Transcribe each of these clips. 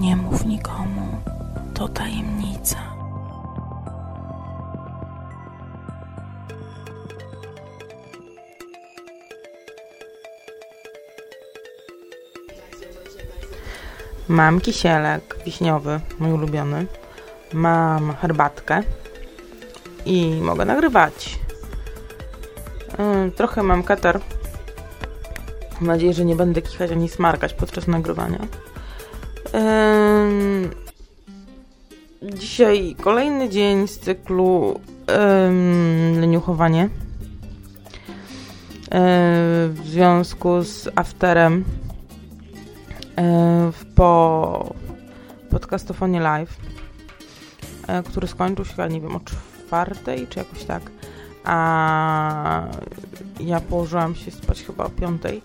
Nie mów nikomu, to tajemnica. Mam kisielek wiśniowy, mój ulubiony. Mam herbatkę i mogę nagrywać. Yy, trochę mam katar. Mam nadzieję, że nie będę kichać ani smarkać podczas nagrywania. Dzisiaj kolejny dzień z cyklu yy, leniuchowanie. Yy, w związku z afterem yy, po podcastofonie live, yy, który skończył się, nie wiem, o czwartej, czy jakoś tak. A ja położyłam się spać chyba o piątej.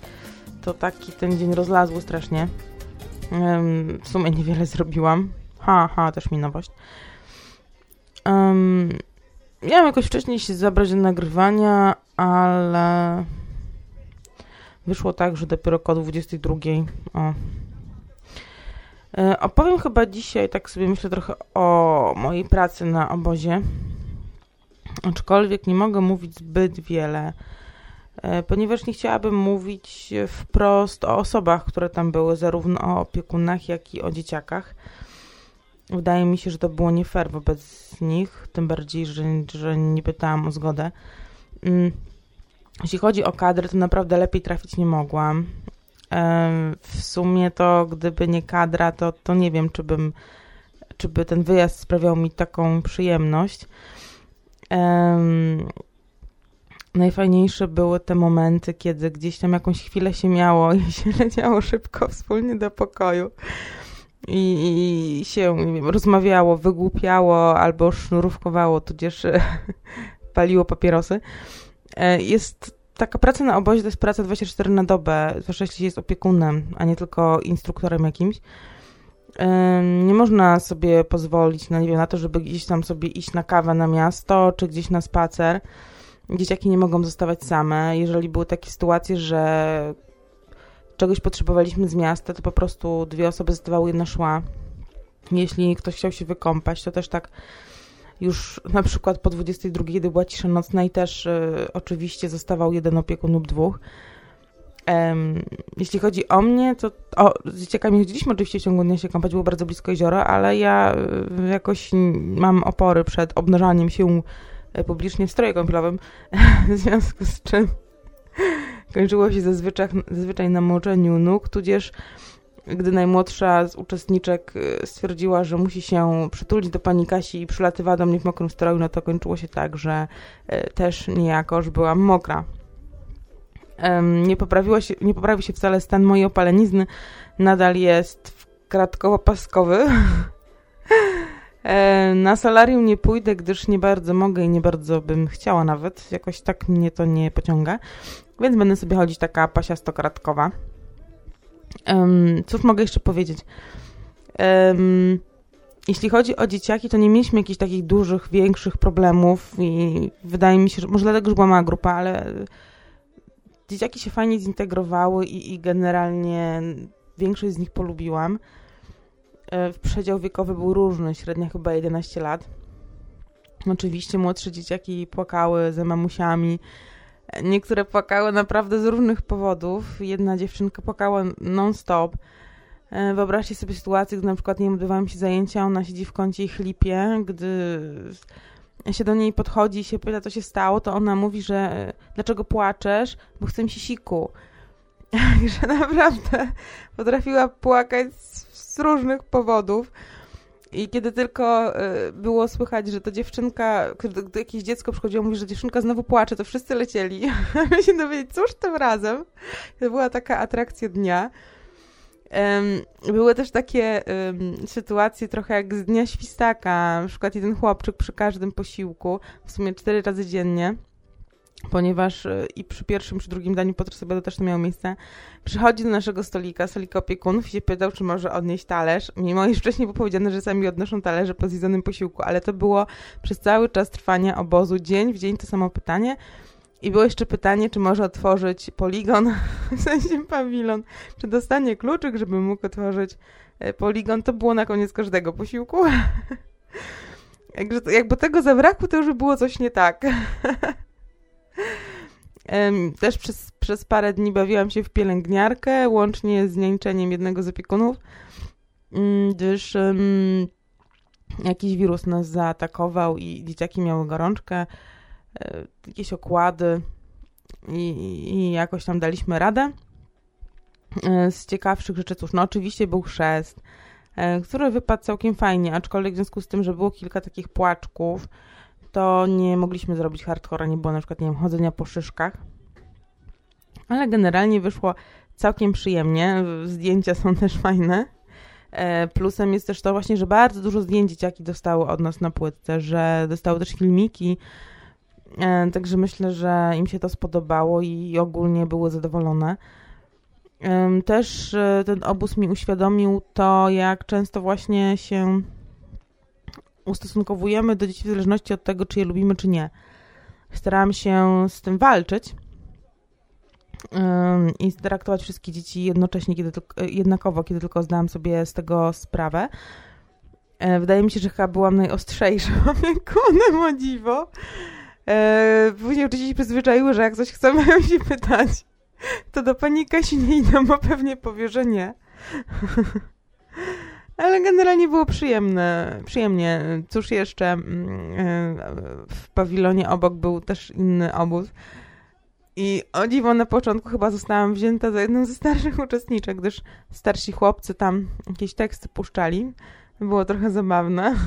To taki ten dzień rozlazły strasznie. Um, w sumie niewiele zrobiłam. Ha, ha, też mi nowość. Um, miałam jakoś wcześniej się zabrać do nagrywania, ale wyszło tak, że dopiero koło 22. O. E, opowiem chyba dzisiaj, tak sobie myślę trochę o mojej pracy na obozie. Aczkolwiek nie mogę mówić zbyt wiele, ponieważ nie chciałabym mówić wprost o osobach, które tam były, zarówno o opiekunach, jak i o dzieciakach. Wydaje mi się, że to było nie fair wobec nich, tym bardziej, że, że nie pytałam o zgodę. Mm, jeśli chodzi o kadry, to naprawdę lepiej trafić nie mogłam. E, w sumie to, gdyby nie kadra, to, to nie wiem, czy bym, czy by ten wyjazd sprawiał mi taką przyjemność. Najfajniejsze były te momenty, kiedy gdzieś tam jakąś chwilę się miało i się leciało szybko wspólnie do pokoju i, się rozmawiało, wygłupiało albo sznurówkowało, tudzież paliło papierosy. E, jest taka praca na obozie, to jest praca 24 na dobę, zwłaszcza jeśli jest opiekunem, a nie tylko instruktorem jakimś nie można sobie pozwolić na, nie wiem, na to, żeby gdzieś tam sobie iść na kawę na miasto, czy gdzieś na spacer. Dzieciaki nie mogą zostawać same. Jeżeli były takie sytuacje, że czegoś potrzebowaliśmy z miasta, to po prostu dwie osoby zostawały, jedna szła. Jeśli ktoś chciał się wykąpać, to też tak już na przykład po 22, kiedy była cisza nocna i też y, oczywiście zostawał jeden opiekun lub dwóch. Um, jeśli chodzi o mnie, to o, z dzieciakami chodziliśmy oczywiście w ciągu dnia się kąpać, było bardzo blisko jeziora, ale ja y, jakoś mam opory przed obnażaniem się publicznie w stroju kąpielowym, w związku z czym kończyło się zazwyczaj, zazwyczaj na moczeniu nóg, tudzież gdy najmłodsza z uczestniczek y, stwierdziła, że musi się przytulić do pani Kasi i przylatywała do mnie w mokrym stroju, no to kończyło się tak, że e, też niejako, że byłam mokra nie, poprawiło się, nie poprawił się wcale stan mojej opalenizny. Nadal jest kratkowo-paskowy. Na solarium nie pójdę, gdyż nie bardzo mogę i nie bardzo bym chciała nawet. Jakoś tak mnie to nie pociąga. Więc będę sobie chodzić taka pasiasto-kratkowa. Um, cóż mogę jeszcze powiedzieć? Um, jeśli chodzi o dzieciaki, to nie mieliśmy jakichś takich dużych, większych problemów i wydaje mi się, że może dlatego, że była mała grupa, ale dzieciaki się fajnie zintegrowały i, i generalnie większość z nich polubiłam. E, przedział wiekowy był różny, średnia chyba 11 lat. Oczywiście młodsze dzieciaki płakały ze mamusiami. Niektóre płakały naprawdę z różnych powodów. Jedna dziewczynka płakała non-stop. E, wyobraźcie sobie sytuację, gdy na przykład nie odbywałam się zajęcia, ona siedzi w kącie i chlipie, gdy się do niej podchodzi i się pyta, co się stało, to ona mówi, że e, dlaczego płaczesz, bo chcę mi siku. że naprawdę potrafiła płakać różnych powodów. I kiedy tylko y, było słychać, że to dziewczynka, gdy jakieś dziecko przychodziło, mówi, że dziewczynka znowu płacze, to wszyscy lecieli. Aby się dowiedzieć, cóż tym razem. To była taka atrakcja dnia. Były też takie sytuacje trochę jak z Dnia Świstaka, na przykład jeden chłopczyk przy każdym posiłku, w sumie cztery razy dziennie, ponieważ e, i przy pierwszym, przy drugim daniu podczas obiadu też to miało miejsce, przychodzi do naszego stolika, stolika opiekunów i się pytał, czy może odnieść talerz, mimo iż wcześniej było powiedziane, że sami odnoszą talerze po zjedzonym posiłku, ale to było przez cały czas trwania obozu, dzień w dzień to samo pytanie, i było jeszcze pytanie, czy może otworzyć poligon, w sensie pawilon, czy dostanie kluczyk, żeby mógł otworzyć e, poligon, to było na koniec każdego posiłku. Jakby tego zabrakło, to już było coś nie tak. Też przez, przez parę dni bawiłam się w pielęgniarkę, łącznie z niańczeniem jednego z opiekunów, mm, gdyż jakiś wirus nas zaatakował i dzieciaki miały gorączkę, e, jakieś okłady i, i jakoś tam daliśmy radę. E, z ciekawszych rzeczy, cóż, no oczywiście był chrzest, e, który wypadł całkiem fajnie, aczkolwiek w związku z tym, że było kilka takich płaczków, to nie mogliśmy zrobić hardcora, nie było na przykład, nie wiem, chodzenia po szyszkach. Ale generalnie wyszło całkiem przyjemnie, zdjęcia są też fajne. E, plusem jest też to właśnie, że bardzo dużo zdjęć dzieciaki dostały od nas na płytce, że dostały też filmiki, także myślę, że im się to spodobało i ogólnie były zadowolone. Też e, ten obóz mi uświadomił to, jak często właśnie się ustosunkowujemy do dzieci w zależności od tego, czy je lubimy, czy nie. Starałam się z tym walczyć i traktować wszystkie dzieci jednocześnie, kiedy tylko, jednakowo, kiedy tylko zdałam sobie z tego sprawę. E, wydaje mi się, że chyba byłam najostrzejszą opiekunem, o dziwo. E, później oczywiście się przyzwyczaiły, że jak coś chcą, mają się pytać to do pani Kasi nie idę, bo pewnie powie, że nie. Ale generalnie było przyjemne, przyjemnie. Cóż jeszcze, mm, e, w pawilonie obok był też inny obóz. I o dziwo na początku chyba zostałam wzięta za jedną ze starszych uczestniczek, gdyż starsi chłopcy tam jakieś teksty puszczali. Było trochę zabawne.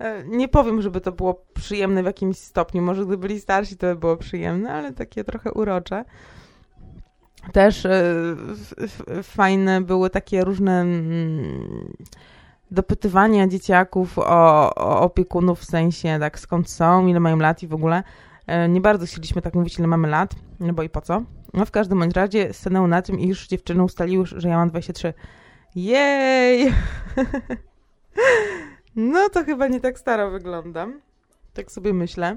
E, nie powiem, żeby to było przyjemne w jakimś stopniu. Może gdy byli starsi, to by było przyjemne, ale takie trochę urocze. Też e, fajne były takie różne mm, dopytywania dzieciaków o, o opiekunów, w sensie tak skąd są, ile mają lat i w ogóle. E, nie bardzo chcieliśmy tak mówić, ile mamy lat, no bo i po co. No w każdym bądź razie stanęło na tym, iż dziewczyny ustaliły, że ja mam 23. Jej! No to chyba nie tak staro wyglądam. Tak sobie myślę.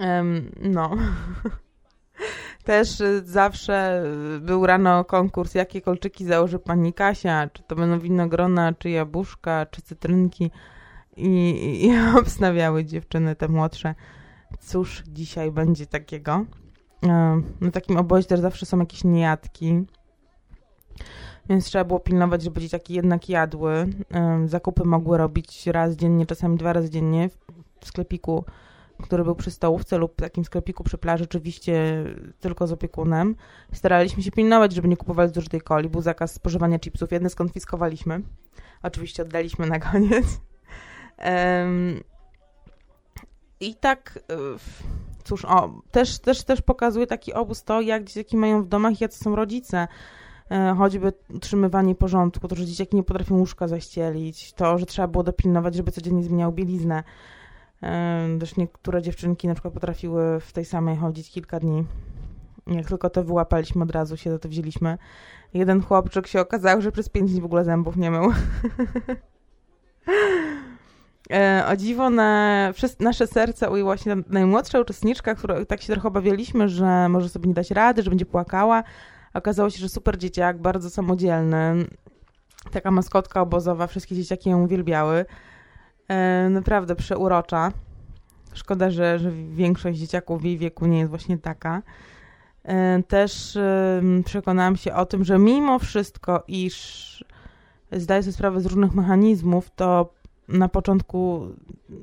Um, no. Też y, zawsze był rano konkurs, jakie kolczyki założy pani Kasia, czy to będą winogrona, czy jabłuszka, czy cytrynki. I, i obstawiały dziewczyny te młodsze. Cóż dzisiaj będzie takiego? Na takim obozie też zawsze są jakieś niejadki więc trzeba było pilnować, żeby dzieciaki jednak jadły. Zakupy mogły robić raz dziennie, czasami dwa razy dziennie w sklepiku, który był przy stołówce lub takim sklepiku przy plaży, oczywiście tylko z opiekunem. Staraliśmy się pilnować, żeby nie kupowali zużytej coli. Był zakaz spożywania chipsów. Jedne skonfiskowaliśmy. Oczywiście oddaliśmy na koniec. Um, I tak, e, cóż, o, też, też, też pokazuje taki obóz to, jak dzieciaki mają w domach, jacy są rodzice. E, choćby utrzymywanie porządku, to, że dzieciaki nie potrafią łóżka zaścielić, to, że trzeba było dopilnować, żeby codziennie zmieniał bieliznę. Też niektóre dziewczynki na przykład potrafiły w tej samej chodzić kilka dni. Jak tylko to wyłapaliśmy, od razu się za to wzięliśmy. Jeden chłopczyk się okazał, że przez pięć dni w ogóle zębów nie mył. E, o dziwo na, nasze serce ujęła się najmłodsza uczestniczka, która tak się trochę obawialiśmy, że może sobie nie dać rady, że będzie płakała, Okazało się, że super dzieciak, bardzo samodzielny. Taka maskotka obozowa, wszystkie dzieciaki ją uwielbiały. E, naprawdę przeurocza. Szkoda, że, że większość dzieciaków w jej wieku nie jest właśnie taka. E, też przekonałam się o tym, że mimo wszystko, iż zdaję sobie sprawę z różnych mechanizmów, to na początku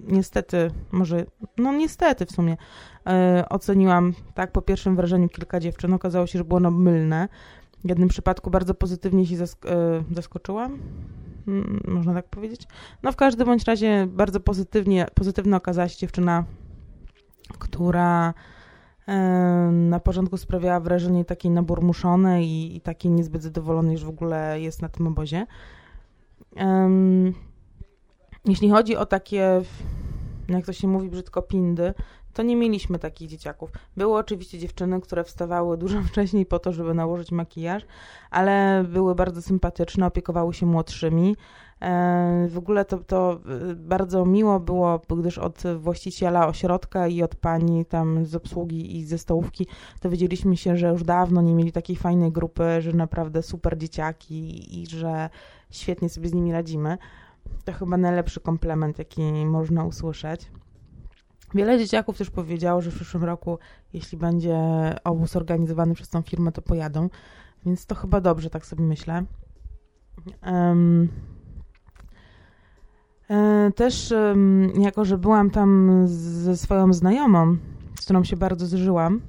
niestety, może, no niestety w sumie, e, oceniłam tak po pierwszym wrażeniu kilka dziewczyn. Okazało się, że było ono mylne. W jednym przypadku bardzo pozytywnie się zask zaskoczyłam, można tak powiedzieć. No w każdym bądź razie bardzo pozytywnie, pozytywna okazała się dziewczyna, która e, na początku sprawiała wrażenie takiej naburmuszonej i, i takiej niezbyt zadowolonej, że w ogóle jest na tym obozie. Um, jeśli chodzi o takie, jak to się mówi brzydko, pindy, to nie mieliśmy takich dzieciaków. Były oczywiście dziewczyny, które wstawały dużo wcześniej po to, żeby nałożyć makijaż, ale były bardzo sympatyczne, opiekowały się młodszymi. E, w ogóle to, to e, bardzo miło było, gdyż od właściciela ośrodka i od pani tam z obsługi i ze stołówki dowiedzieliśmy się, że już dawno nie mieli takiej fajnej grupy, że naprawdę super dzieciaki i że świetnie sobie z nimi radzimy. To chyba najlepszy komplement, jaki można usłyszeć. Wiele dzieciaków też powiedziało, że w przyszłym roku, jeśli będzie obóz organizowany przez tą firmę, to pojadą. Więc to chyba dobrze, tak sobie myślę. Um, też jako, że byłam tam ze swoją znajomą, z którą się bardzo zżyłam,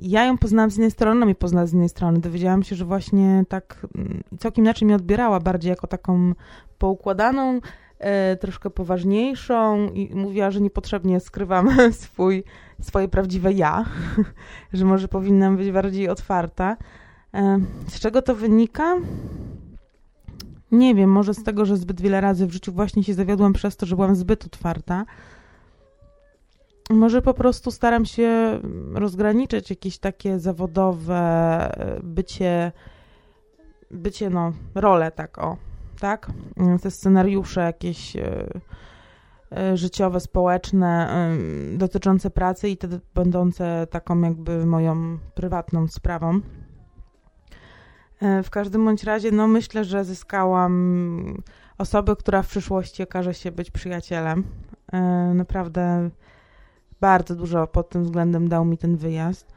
ja ją poznałam z jednej strony, ona mnie poznała z innej strony. Dowiedziałam się, że właśnie tak mm, całkiem inaczej mnie odbierała, bardziej jako taką poukładaną, troszkę poważniejszą i mówiła, że niepotrzebnie skrywam swój, swoje prawdziwe ja, że może powinnam być bardziej otwarta. Z czego to wynika? Nie wiem, może z tego, że zbyt wiele razy w życiu właśnie się zawiodłam przez to, że byłam zbyt otwarta. Może po prostu staram się rozgraniczyć jakieś takie zawodowe e, bycie, bycie no, role tak o, tak? Te scenariusze jakieś e, e, życiowe, społeczne, dotyczące pracy i te będące taką jakby moją prywatną sprawą. W każdym bądź razie, no myślę, że zyskałam osobę, która w przyszłości okaże się być przyjacielem. Naprawdę bardzo dużo pod tym względem dał mi ten wyjazd.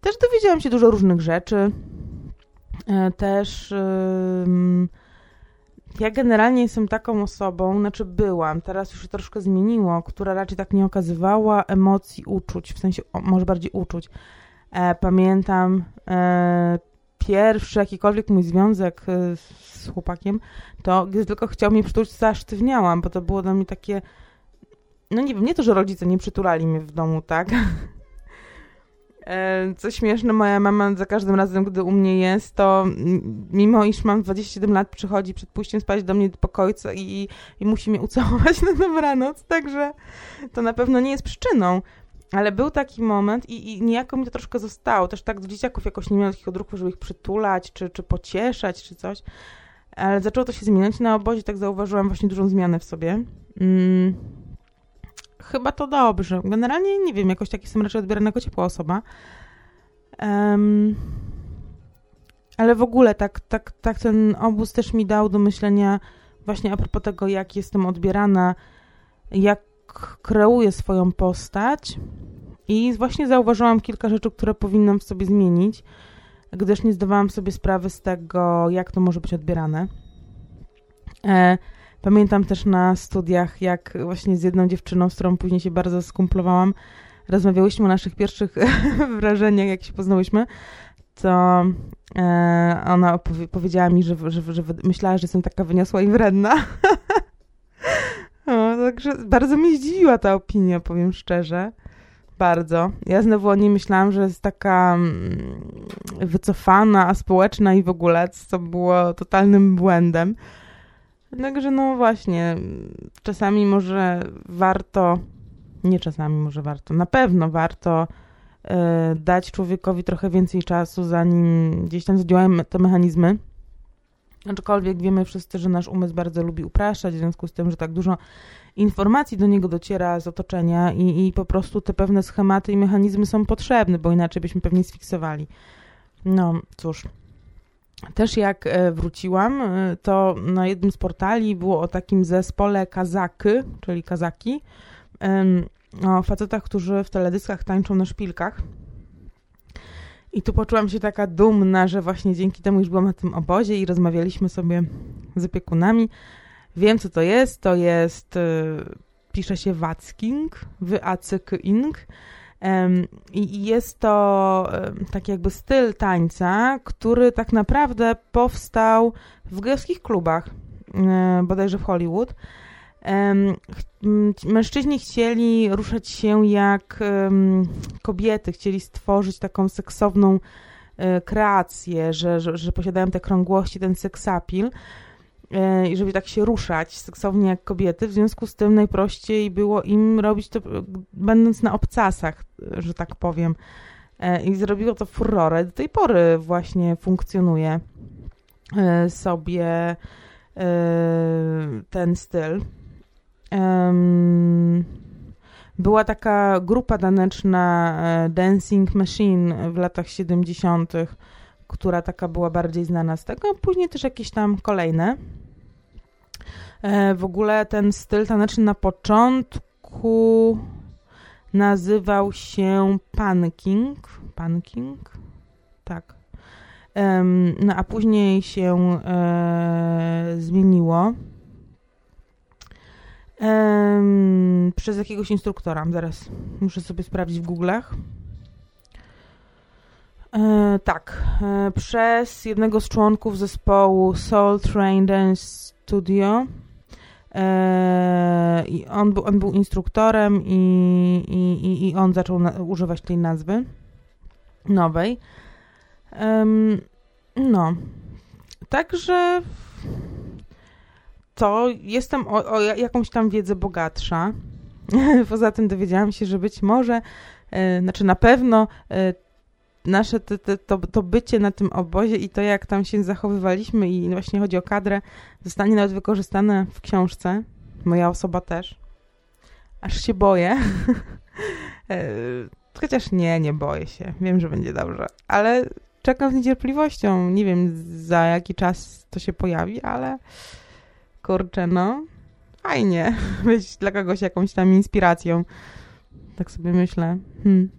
Też dowiedziałam się dużo różnych rzeczy. E, też ja generalnie jestem taką osobą, znaczy byłam, teraz już się troszkę zmieniło, która raczej tak nie okazywała emocji, uczuć, w sensie może bardziej uczuć. E, pamiętam e, pierwszy jakikolwiek mój związek z chłopakiem, to gdy tylko chciał mnie przytulić, zasztywniałam, bo to było dla mnie takie no nie wiem, nie to, że rodzice nie przytulali mnie w domu, tak? E, co śmieszne, moja mama za każdym razem, gdy u mnie jest, to mimo iż mam 27 lat, przychodzi przed pójściem spać do mnie do pokoju i, i musi mnie ucałować na dobranoc, także to na pewno nie jest przyczyną. Ale był taki moment i, i niejako mi to troszkę zostało. Też tak do dzieciaków jakoś nie miałam takich odruchów, żeby ich przytulać, czy, czy pocieszać, czy coś. Ale zaczęło to się zmieniać na obozie, tak zauważyłam właśnie dużą zmianę w sobie. Mm chyba to dobrze. Generalnie nie wiem, jakoś tak jestem raczej odbierana jako ciepła osoba. Um, ale w ogóle tak, tak, tak ten obóz też mi dał do myślenia właśnie a propos tego, jak jestem odbierana, jak kreuję swoją postać i właśnie zauważyłam kilka rzeczy, które powinnam w sobie zmienić, gdyż nie zdawałam sobie sprawy z tego, jak to może być odbierane. E, Pamiętam też na studiach, jak właśnie z jedną dziewczyną, z którą później się bardzo skumplowałam, rozmawiałyśmy o naszych pierwszych wrażeniach, jak się poznałyśmy, to e, ona powiedziała mi, że, że, że, myślała, że jestem taka wyniosła i wredna. o, także bardzo mnie zdziwiła ta opinia, powiem szczerze. Bardzo. Ja znowu o niej myślałam, że jest taka mm, wycofana, społeczna i w ogóle, co było totalnym błędem. Jednakże no właśnie, czasami może warto, nie czasami może warto, na pewno warto y, dać człowiekowi trochę więcej czasu, zanim gdzieś tam zadziałają te mechanizmy. Aczkolwiek wiemy wszyscy, że nasz umysł bardzo lubi upraszczać, w związku z tym, że tak dużo informacji do niego dociera z otoczenia i, i po prostu te pewne schematy i mechanizmy są potrzebne, bo inaczej byśmy pewnie sfiksowali. No cóż. Też jak e, wróciłam, e, to na jednym z portali było o takim zespole kazaky, czyli kazaki, o facetach, którzy w teledyskach tańczą na szpilkach. I tu poczułam się taka dumna, że właśnie dzięki temu już byłam na tym obozie i rozmawialiśmy sobie z opiekunami. Wiem, co to jest. To jest, e, pisze się Wacking, W-A-C-K-ing. I jest to taki jakby styl tańca, który tak naprawdę powstał w gejowskich klubach, e, bodajże w Hollywood. Mężczyźni chcieli ruszać się jak kobiety, chcieli stworzyć taką seksowną e, kreację, że, że, że posiadają te krągłości, ten seksapil. E, i żeby tak się ruszać seksownie jak kobiety. W związku z tym najprościej było im robić to, będąc na obcasach, że tak powiem. E, I zrobiło to furorę. Do tej pory właśnie funkcjonuje e, sobie ten styl. Była taka grupa taneczna Dancing Machine w latach 70., która taka była bardziej znana z tego, później też jakieś tam kolejne. E, w ogóle ten styl taneczny na początku nazywał się punking. Punking? Tak. No a później się e, zmieniło przez jakiegoś instruktora. Zaraz muszę sobie sprawdzić w Google'ach. E, tak, e, przez jednego z członków zespołu Soul Train Dance Studio. E, i on, był, on był instruktorem i, i, i on zaczął na, używać tej nazwy nowej. no, także to jestem o, o jakąś tam wiedzę bogatsza. Poza tym dowiedziałam się, że być może, e, znaczy na pewno e, nasze te, te, to, to bycie na tym obozie i to, jak tam się zachowywaliśmy i właśnie chodzi o kadrę, zostanie nawet wykorzystane w książce. Moja osoba też. Aż się boję. E, chociaż nie, nie boję się. Wiem, że będzie dobrze. Ale czekam z niecierpliwością. Nie wiem, za jaki czas to się pojawi, ale kurczę, no fajnie być dla kogoś jakąś tam inspiracją. Tak sobie myślę. Hmm.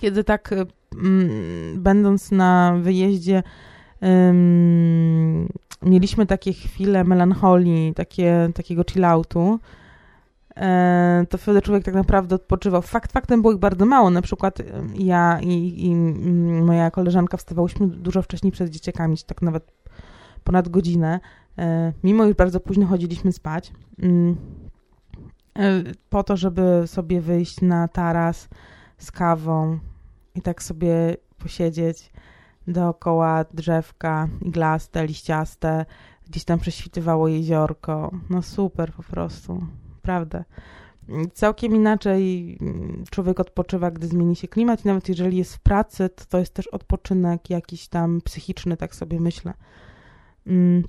Kiedy tak Mm, będąc na wyjeździe, um, mieliśmy takie chwile melancholii, takie, takiego chilloutu, e, to wtedy człowiek tak naprawdę odpoczywał. Fakt faktem było ich bardzo mało. Na przykład ja i, i moja koleżanka wstawałyśmy dużo wcześniej przed dzieciakami, tak nawet ponad godzinę. E, mimo już bardzo późno chodziliśmy spać. Mm, e, po to, żeby sobie wyjść na taras z kawą, i tak sobie posiedzieć dookoła drzewka iglaste, liściaste, gdzieś tam prześwitywało jeziorko. No super po prostu, prawda. Całkiem inaczej człowiek odpoczywa, gdy zmieni się klimat i nawet jeżeli jest w pracy, to to jest też odpoczynek jakiś tam psychiczny, tak sobie myślę. Mm.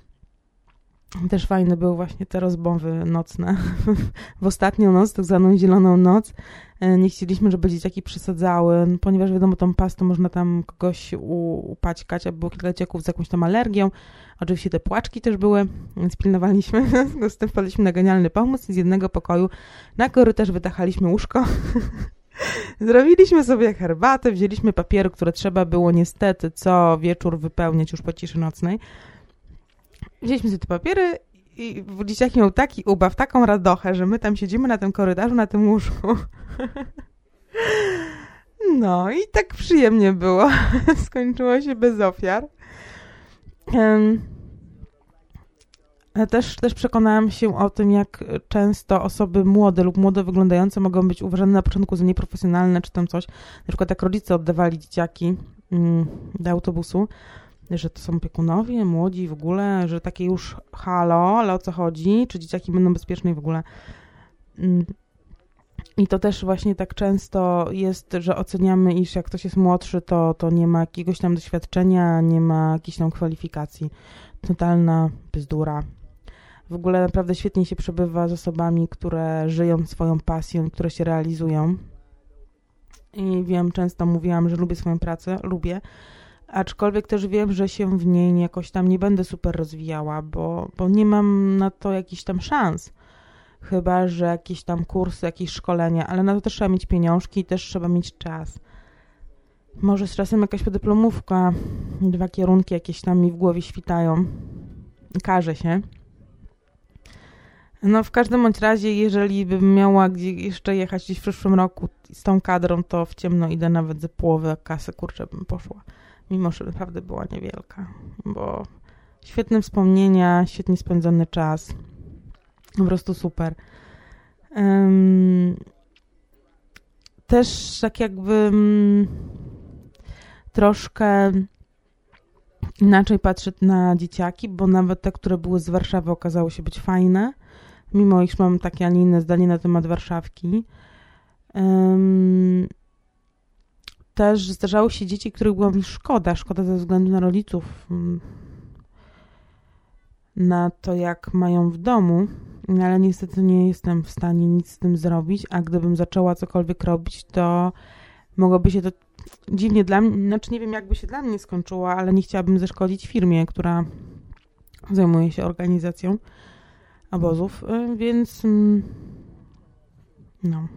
Też fajne były właśnie te rozmowy nocne. w ostatnią noc, tak zwaną zieloną noc, e, nie chcieliśmy, żeby dzieciaki przesadzały, ponieważ wiadomo, tą pastą można tam kogoś upaćkać, a było kilka dzieciaków z jakąś tam alergią. Oczywiście te płaczki też były, więc pilnowaliśmy. Z tym wpadliśmy na genialny pomysł z jednego pokoju na korytarz wytachaliśmy łóżko. Zrobiliśmy sobie herbatę, wzięliśmy papiery, które trzeba było niestety co wieczór wypełniać już po ciszy nocnej wzięliśmy sobie te papiery i dzieciaki miał taki ubaw, taką radochę, że my tam siedzimy na tym korytarzu, na tym łóżku. No i tak przyjemnie było. Skończyło się bez ofiar. Um, też, też przekonałam się o tym, jak często osoby młode lub młode wyglądające mogą być uważane na początku za nieprofesjonalne czy tam coś. Na przykład jak rodzice oddawali dzieciaki mm, do autobusu, że to są opiekunowie, młodzi w ogóle, że takie już halo, ale o co chodzi, czy dzieciaki będą bezpieczne i w ogóle. Mm. I to też właśnie tak często jest, że oceniamy, iż jak ktoś jest młodszy, to, to nie ma jakiegoś tam doświadczenia, nie ma jakiejś tam kwalifikacji. Totalna bzdura. W ogóle naprawdę świetnie się przebywa z osobami, które żyją swoją pasją, które się realizują. I wiem, często mówiłam, że lubię swoją pracę, lubię, Aczkolwiek też wiem, że się w niej jakoś tam nie będę super rozwijała, bo, bo nie mam na to jakichś tam szans. Chyba, że jakieś tam kursy, jakieś szkolenia, ale na to też trzeba mieć pieniążki i też trzeba mieć czas. Może z czasem jakaś podyplomówka, dwa kierunki jakieś tam mi w głowie świtają. Każe się. No w każdym bądź razie, jeżeli bym miała gdzie jeszcze jechać gdzieś w przyszłym roku z tą kadrą, to w ciemno idę nawet ze połowy kasy, kurczę, bym poszła mimo że naprawdę była niewielka, bo świetne wspomnienia, świetnie spędzony czas, po prostu super. Um, też tak jakby um, troszkę inaczej patrzę na dzieciaki, bo nawet te, które były z Warszawy, okazały się być fajne, mimo iż mam takie, a nie inne zdanie na temat Warszawki. Um, też zdarzały się dzieci, których było mi szkoda, szkoda ze względu na rodziców, mm, na to, jak mają w domu, ale niestety nie jestem w stanie nic z tym zrobić, a gdybym zaczęła cokolwiek robić, to mogłoby się to dziwnie dla mnie, znaczy nie wiem, jakby się dla mnie skończyło, ale nie chciałabym zaszkodzić firmie, która zajmuje się organizacją obozów, y, więc mm, no.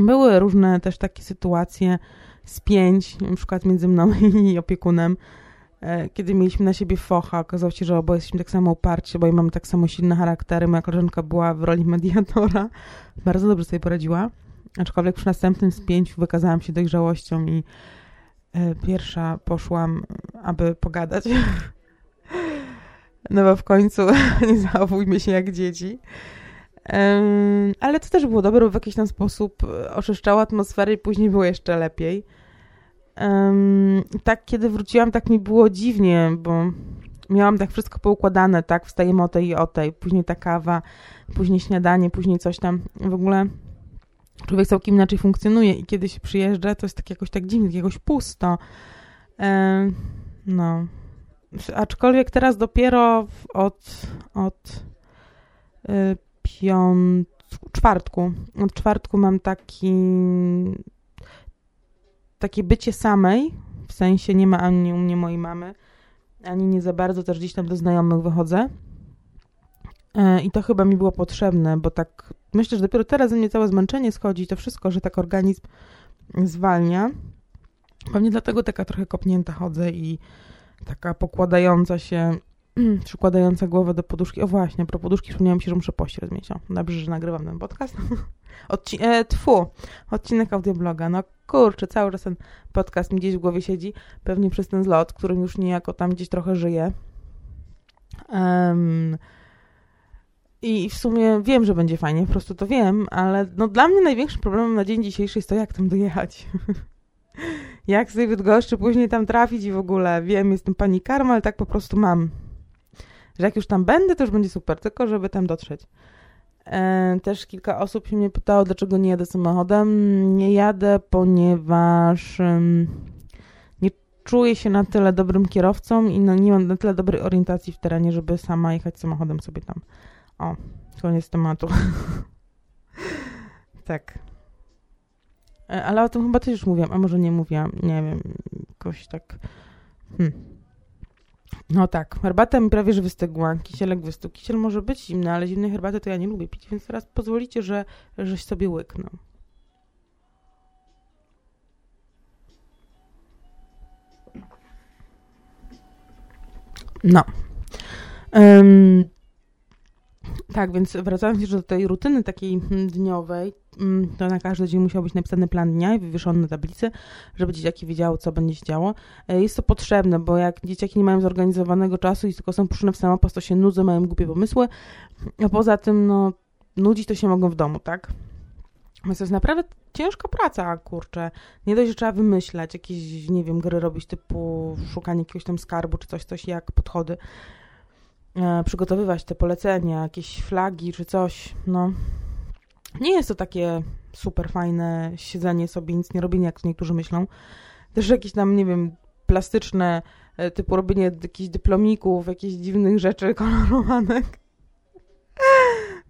Były różne też takie sytuacje spięć, na przykład między mną i opiekunem, e, kiedy mieliśmy na siebie focha, okazało się, że oboje jesteśmy tak samo uparci, bo i mamy tak samo silne charaktery. Moja koleżanka była w roli mediatora, bardzo dobrze sobie poradziła, aczkolwiek przy następnym spięciu wykazałam się dojrzałością i e, pierwsza poszłam, aby pogadać. No bo w końcu nie zachowujmy się jak dzieci. Ale to też było dobre, bo w jakiś tam sposób e, oczyszczało atmosferę i później było jeszcze lepiej. Tak, kiedy wróciłam, tak mi było dziwnie, bo miałam tak wszystko poukładane, tak, wstajemy o tej i o tej, później ta kawa, później śniadanie, później coś tam. W ogóle człowiek całkiem inaczej funkcjonuje i kiedy się przyjeżdża, to jest tak jakoś tak dziwnie, jakoś pusto. No. Aczkolwiek teraz dopiero od, od y, piąt... czwartku. Od czwartku mam taki takie bycie samej, w sensie nie ma ani u mnie mojej mamy, ani nie za bardzo też gdzieś tam do znajomych wychodzę. E, I to chyba mi było potrzebne, bo tak myślę, że dopiero teraz ze mnie całe zmęczenie schodzi, to wszystko, że tak organizm zwalnia. Pewnie dlatego taka trochę kopnięta chodzę i taka pokładająca się przykładająca głowę do poduszki. O właśnie, pro poduszki przypomniałam się, że muszę pościel zmienić. O, dobrze, że nagrywam ten podcast. Odci e, tfu, odcinek audiobloga. No kurczę, cały czas ten podcast mi gdzieś w głowie siedzi. Pewnie przez ten zlot, którym już niejako tam gdzieś trochę żyje. Um, i w sumie wiem, że będzie fajnie, po prostu to wiem, ale no dla mnie największym problemem na dzień dzisiejszy jest to, jak tam dojechać. jak sobie Bydgoszczy później tam trafić i w ogóle wiem, jestem pani karma, ale tak po prostu mam że jak już tam będę, to już będzie super, tylko żeby tam dotrzeć. E, też kilka osób się mnie pytało, dlaczego nie jadę samochodem. Nie jadę, ponieważ nie czuję się na tyle dobrym kierowcą i no, nie mam na tyle dobrej orientacji w terenie, żeby sama jechać samochodem sobie tam. O, koniec tematu. tak. E, ale o tym chyba też już mówiłam, a może nie mówiłam, nie wiem, jakoś tak... Hmm. No tak, herbata mi prawie że wystygła, kisielek wystygł. Kisiel może być zimny, ale zimnej herbaty to ja nie lubię pić, więc teraz pozwolicie, że żeś sobie łyknął. No. Um, tak, więc wracając jeszcze do tej rutyny takiej hmm, dniowej, mm, to na każdy dzień musiał być napisany plan dnia i wywieszony na tablicy, żeby dzieciaki wiedziały, co będzie się działo. E, jest to potrzebne, bo jak dzieciaki nie mają zorganizowanego czasu i tylko są puszczone w samopas, to się nudzą, mają głupie pomysły, a poza tym, no, nudzić to się mogą w domu, tak? Więc to jest naprawdę ciężka praca, kurczę. Nie dość, że trzeba wymyślać jakieś, nie wiem, gry robić typu szukanie jakiegoś tam skarbu czy coś, coś jak podchody przygotowywać te polecenia, jakieś flagi czy coś, no. Nie jest to takie super fajne siedzenie sobie, nic nie robienie, jak niektórzy myślą. Też jakieś tam, nie wiem, plastyczne, e, typu robienie jakichś dyplomików, jakichś dziwnych rzeczy kolorowanek.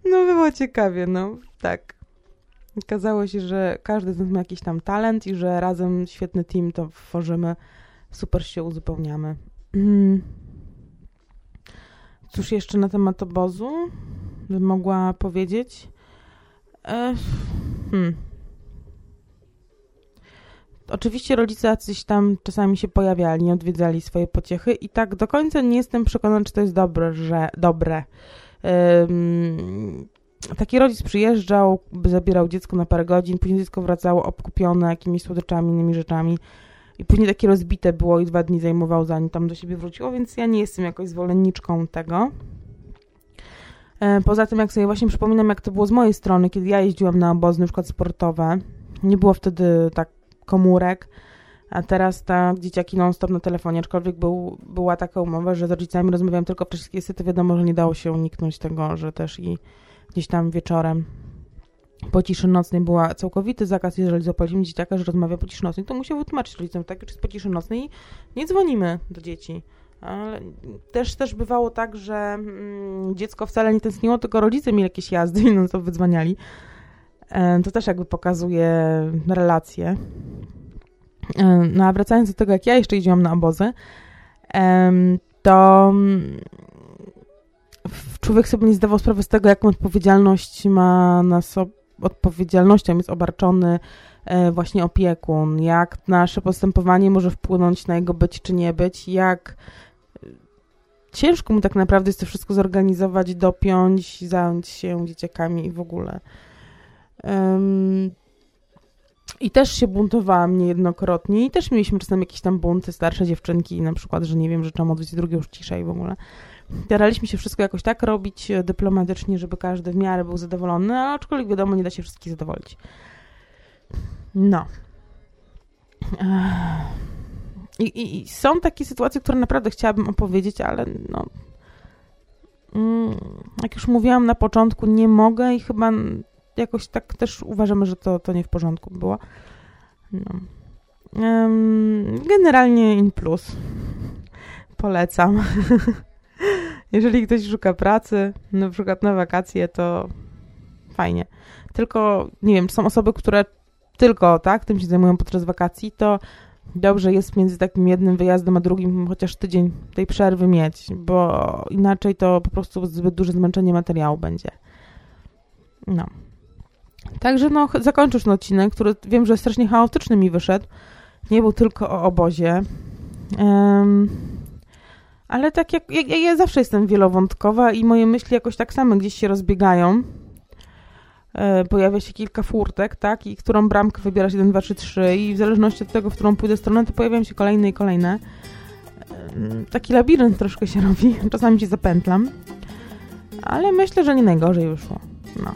No było ciekawie, no, tak. Okazało się, że każdy z nas ma jakiś tam talent i że razem świetny team to tworzymy, super się uzupełniamy. Cóż jeszcze na temat obozu bym mogła powiedzieć? E, hmm. Oczywiście rodzice jacyś tam czasami się pojawiali, odwiedzali swoje pociechy i tak do końca nie jestem przekonana, czy to jest dobre, że dobre. Taki rodzic przyjeżdżał, zabierał dziecko na parę godzin, później dziecko wracało obkupione jakimiś słodyczami, innymi rzeczami i później takie rozbite było i dwa dni zajmował zanim tam do siebie wróciło, więc ja nie jestem jakoś zwolenniczką tego. E, poza tym, jak sobie właśnie przypominam, jak to było z mojej strony, kiedy ja jeździłam na obozy, na przykład sportowe, nie było wtedy tak komórek, A teraz tak, dzieciaki non-stop na telefonie, aczkolwiek był, była taka umowa, że z rodzicami rozmawiam tylko w czasie siesty, wiadomo, że nie dało się uniknąć tego, że też i gdzieś tam wieczorem po ciszy nocnej była całkowity zakaz, jeżeli zapłacimy dzieciaka, że rozmawia po ciszy nocnej, to musiał wytłumaczyć rodzicom, tak, czy jest po ciszy nocnej i nie dzwonimy do dzieci. Ale też, też bywało tak, że mm, dziecko wcale nie tęskniło, tylko rodzice mieli jakieś jazdy i no to wydzwaniali. E, to też jakby pokazuje relacje. E, no a wracając do tego, jak ja jeszcze jeździłam na obozy, e, to mm, człowiek sobie nie zdawał sprawy z tego, jaką odpowiedzialność ma na sobie, odpowiedzialnością jest obarczony e, właśnie opiekun, jak nasze postępowanie może wpłynąć na jego być czy nie być, jak ciężko mu tak naprawdę jest to wszystko zorganizować, dopiąć, zająć się dzieciakami i w ogóle. Um, I też się buntowałam niejednokrotnie i też mieliśmy czasem jakieś tam bunty, starsze dziewczynki na przykład, że nie wiem, że czemu o 22 już ciszej w ogóle. Staraliśmy się wszystko jakoś tak robić e, dyplomatycznie, żeby każdy w miarę był zadowolony, aczkolwiek wiadomo, nie da się wszystkich zadowolić. No. I, i, I, są takie sytuacje, które naprawdę chciałabym opowiedzieć, ale no. Mm, jak już mówiłam na początku, nie mogę i chyba jakoś tak też uważamy, że to, to nie w porządku było. No. Generalnie in plus. Polecam. Jeżeli ktoś szuka pracy, na przykład na wakacje, to fajnie. Tylko, nie wiem, czy są osoby, które tylko, tak, tym się zajmują podczas wakacji, to dobrze jest między takim jednym wyjazdem a drugim chociaż tydzień tej przerwy mieć, bo inaczej to po prostu zbyt duże zmęczenie materiału będzie. No. Także no, zakończę ten odcinek, który wiem, że strasznie chaotyczny mi wyszedł. Nie był tylko o obozie. Um, ale tak jak, jak, ja zawsze jestem wielowątkowa i moje myśli jakoś tak samo gdzieś się rozbiegają. E, pojawia się kilka furtek, tak? I którą bramkę wybierasz 1, 2, 3, 3 i w zależności od tego, w którą pójdę stronę, to pojawiają się kolejne i kolejne. E, taki labirynt troszkę się robi. Czasami się zapętlam. Ale myślę, że nie najgorzej wyszło. No.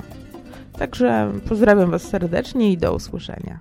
Także pozdrawiam Was serdecznie i do usłyszenia.